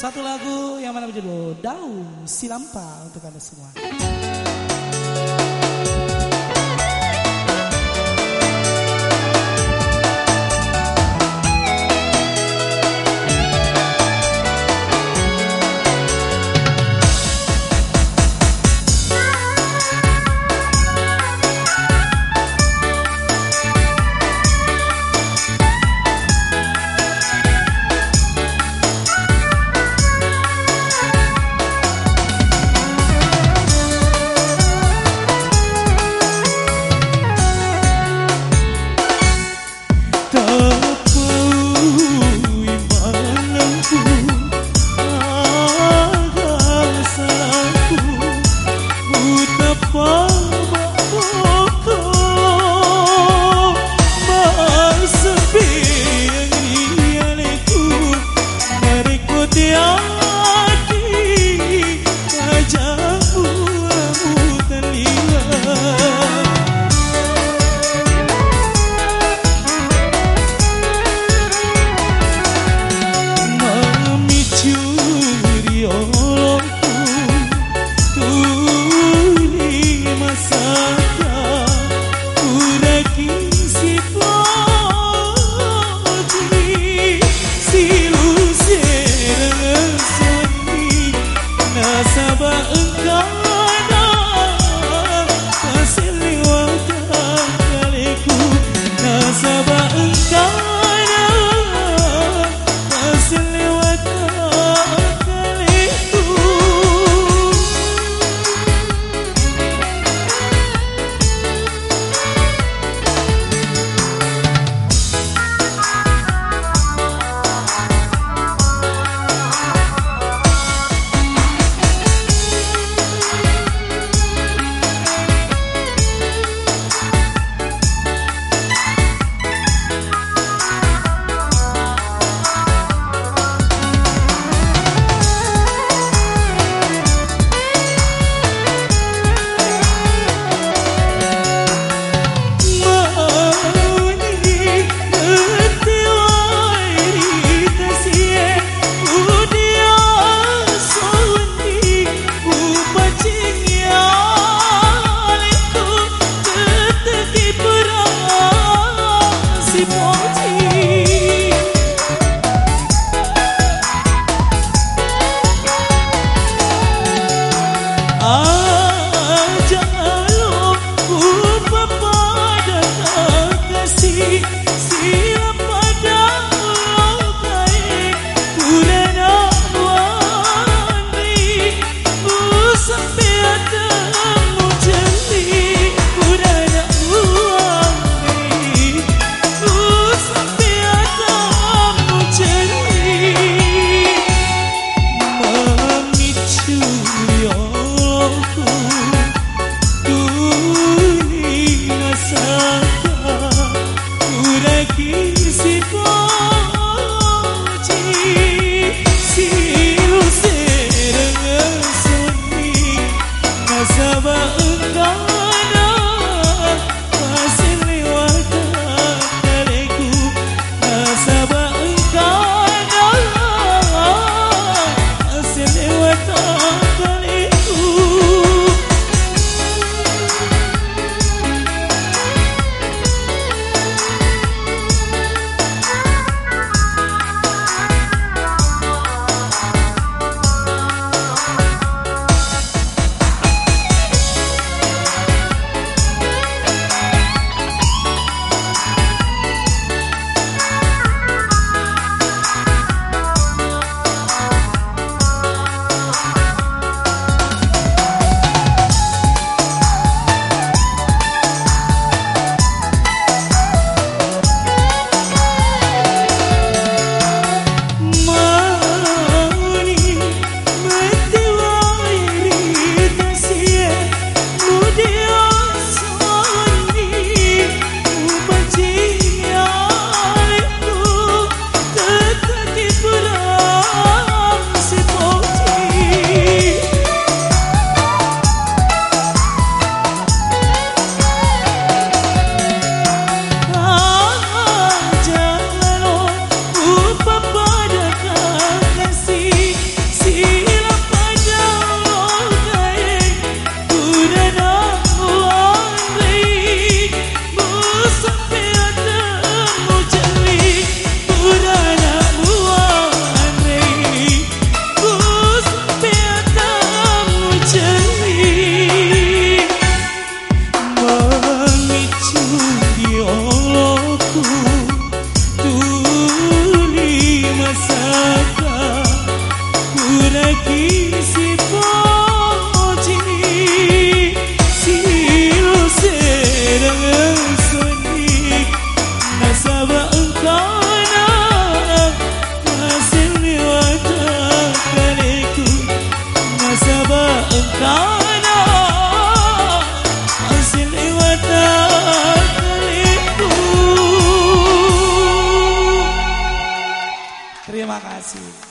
Satu lagu yang mana berjudul Daun Silampa untuk Anda semua. sun. see.